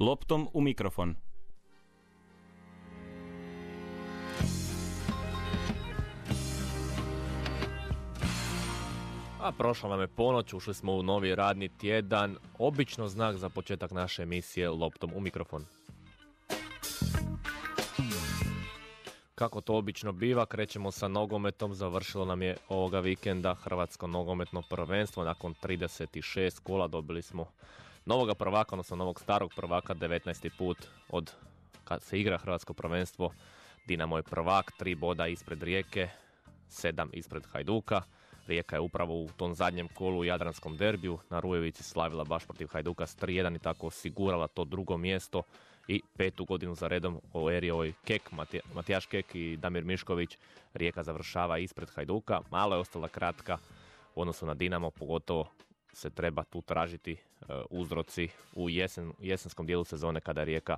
Loptom u mikrofon. A prošla nam je ponoć, ušli smo u novi radni tjedan, obično znak za početak naše emisije Loptom u mikrofon. Kako to obično biva, krećemo sa nogometom, završilo nam je ovoga vikenda Hrvatsko nogometno prvenstvo, nakon 36 kola dobili smo novoga prvaka, odnosno novog starog prvaka, 19. put od kad se igra Hrvatsko prvenstvo. Dinamo je prvak, tri boda ispred Rijeke, sedam ispred Hajduka. Rijeka je upravo u tom zadnjem kolu u Jadranskom derbiju na Rujevici slavila baš protiv Hajduka s 3-1 i tako osigurala to drugo mjesto i petu godinu za redom u eri ovoj Kek, Matijaš Kek i Damir Mišković. Rijeka završava ispred Hajduka, malo je ostala kratka u odnosu na Dinamo, pogotovo se treba tu tražiti e, uzroci u jesen, jesenskom dijelu sezone kada je Rijeka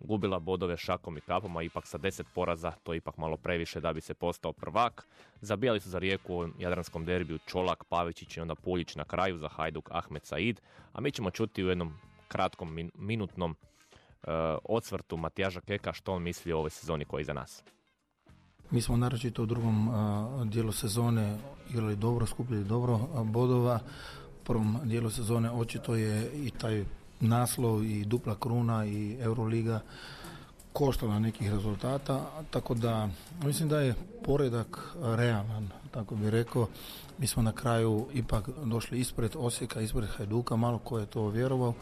gubila bodove šakom i kapom, a ipak sa deset poraza to je ipak malo previše da bi se postao prvak. Zabijali su za Rijeku u Jadranskom derbiju Čolak, Pavićić i onda Puljić na kraju za Hajduk Ahmed Said, a mi ćemo čuti u jednom kratkom minutnom uh, odsvrtu Matijaža Keka što on misli o ovoj sezoni koja je iza nas. Mi smo naročito u drugom dijelu sezone igrali dobro, skupili dobro bodova. U prvom dijelu sezone očito je i taj naslov i dupla kruna i Euroliga koštala nekih rezultata, tako da mislim da je poredak realan, tako bi rekao. Mi smo na kraju ipak došli ispred Osijeka, ispred Hajduka, malo ko je to vjerovao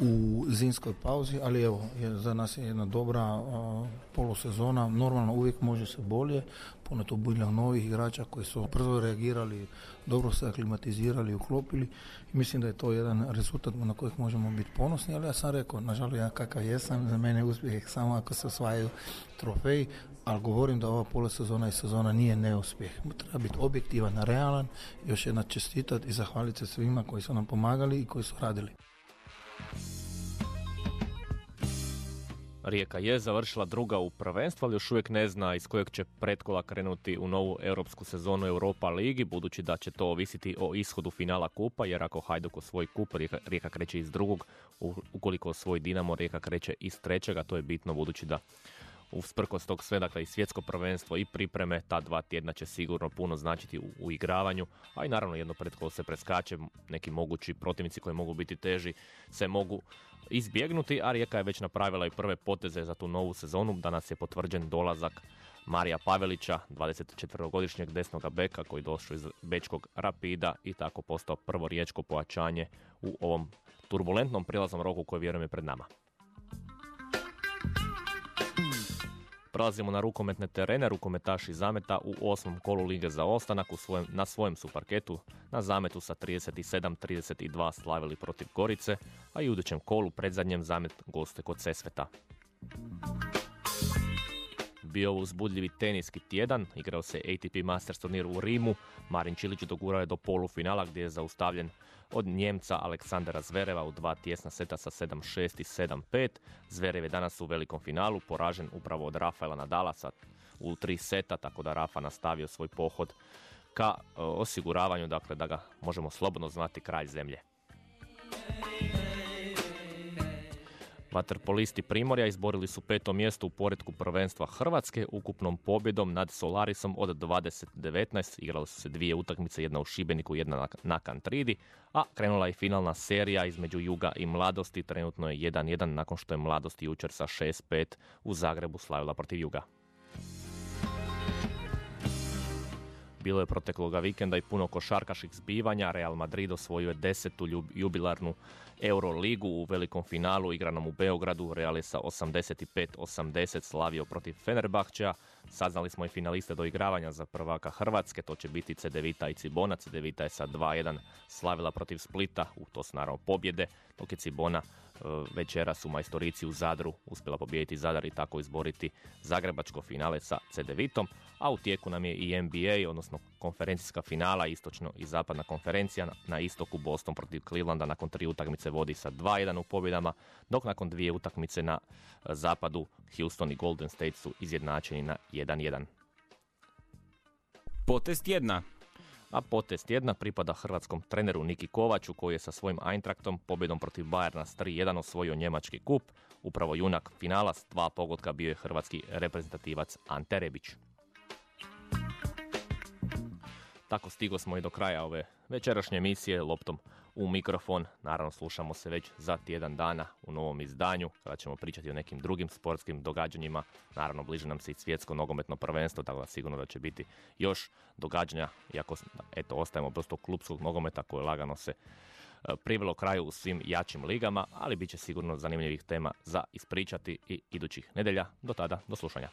u zimskoj pauzi, ali evo, je, za nas je jedna dobra uh, polusezona, normalno uvijek može se bolje, puno to bilja novih igrača koji su brzo reagirali, dobro se aklimatizirali, uklopili i mislim da je to jedan rezultat na kojeg možemo biti ponosni, ali ja sam rekao, nažalost ja kakav jesam, za mene je uspjeh samo ako se osvajaju trofeji, ali govorim da ova polusezona i sezona nije neuspjeh. Treba biti objektivan, realan, još jedna čestitat i zahvaliti se svima koji su nam pomagali i koji su radili. Rijeka je završila druga u prvenstvu, ali još uvijek ne zna iz kojeg će pretkola krenuti u novu europsku sezonu Europa Ligi, budući da će to ovisiti o ishodu finala kupa, jer ako Hajduk osvoji kup, Rijeka, Rijeka kreće iz drugog, ukoliko osvoji Dinamo, Rijeka kreće iz trećega, to je bitno budući da usprkos tog sve, dakle i svjetsko prvenstvo i pripreme, ta dva tjedna će sigurno puno značiti u, u igravanju, a i naravno jedno pred se preskače, neki mogući protivnici koji mogu biti teži se mogu izbjegnuti, a Rijeka je već napravila i prve poteze za tu novu sezonu. Danas je potvrđen dolazak Marija Pavelića, 24-godišnjeg desnog beka koji došao iz Bečkog Rapida i tako postao prvo riječko pojačanje u ovom turbulentnom prilaznom roku koji vjerujem je pred nama. Prelazimo na rukometne terene, rukometaši zameta u osmom kolu Lige za ostanak u svojem, na svojem su parketu na zametu sa 37-32 slavili protiv Gorice, a i u idućem kolu predzadnjem zamet goste kod Sesveta. Bio uzbudljivi teniski tjedan, igrao se ATP Masters turnir u Rimu, Marin Čilić dogurao je do polufinala gdje je zaustavljen od Njemca Aleksandra Zvereva u dva tjesna seta sa 7-6 i 7-5. Zverev je danas u velikom finalu poražen upravo od Rafaela Nadala u tri seta, tako da Rafa nastavio svoj pohod ka e, osiguravanju, dakle da ga možemo slobodno znati kralj zemlje. Vaterpolisti Primorja izborili su peto mjesto u poredku prvenstva Hrvatske ukupnom pobjedom nad Solarisom od 2019. Igrali su se dvije utakmice, jedna u Šibeniku, jedna na Kantridi, a krenula je finalna serija između Juga i Mladosti. Trenutno je 1-1 nakon što je Mladost jučer sa 6-5 u Zagrebu slavila protiv Juga. Bilo je protekloga vikenda i puno košarkaških zbivanja. Real Madrid osvojio je desetu jubilarnu Euroligu u velikom finalu igranom u Beogradu. Real je sa 85-80 slavio protiv Fenerbahča. Saznali smo i finaliste do igravanja za prvaka Hrvatske. To će biti Cedevita i Cibona. Cedevita je sa 2-1 slavila protiv Splita. U to su naravno pobjede. Dok je Cibona e, večeras u majstorici u Zadru uspjela pobijediti Zadar i tako izboriti zagrebačko finale sa Cedevitom a u tijeku nam je i NBA, odnosno konferencijska finala, istočno i zapadna konferencija na istoku Boston protiv Clevelanda nakon tri utakmice vodi sa 2-1 u pobjedama, dok nakon dvije utakmice na e, zapadu Houston i Golden State su izjednačeni na 1-1. Potest jedna. A potest tjedna pripada hrvatskom treneru Niki Kovaču koji je sa svojim Eintraktom pobjedom protiv Bayerna s 3-1 osvojio njemački kup. Upravo junak finala s dva pogotka bio je hrvatski reprezentativac Ante Rebić. Tako stigo smo i do kraja ove večerašnje emisije loptom u mikrofon. Naravno slušamo se već za tjedan dana u novom izdanju kada ćemo pričati o nekim drugim sportskim događanjima. Naravno bliže nam se i svjetsko nogometno prvenstvo, tako da sigurno da će biti još događanja, iako eto, ostajemo prosto klubskog nogometa koje lagano se e, privelo kraju u svim jačim ligama, ali bit će sigurno zanimljivih tema za ispričati i idućih nedelja. Do tada, do slušanja.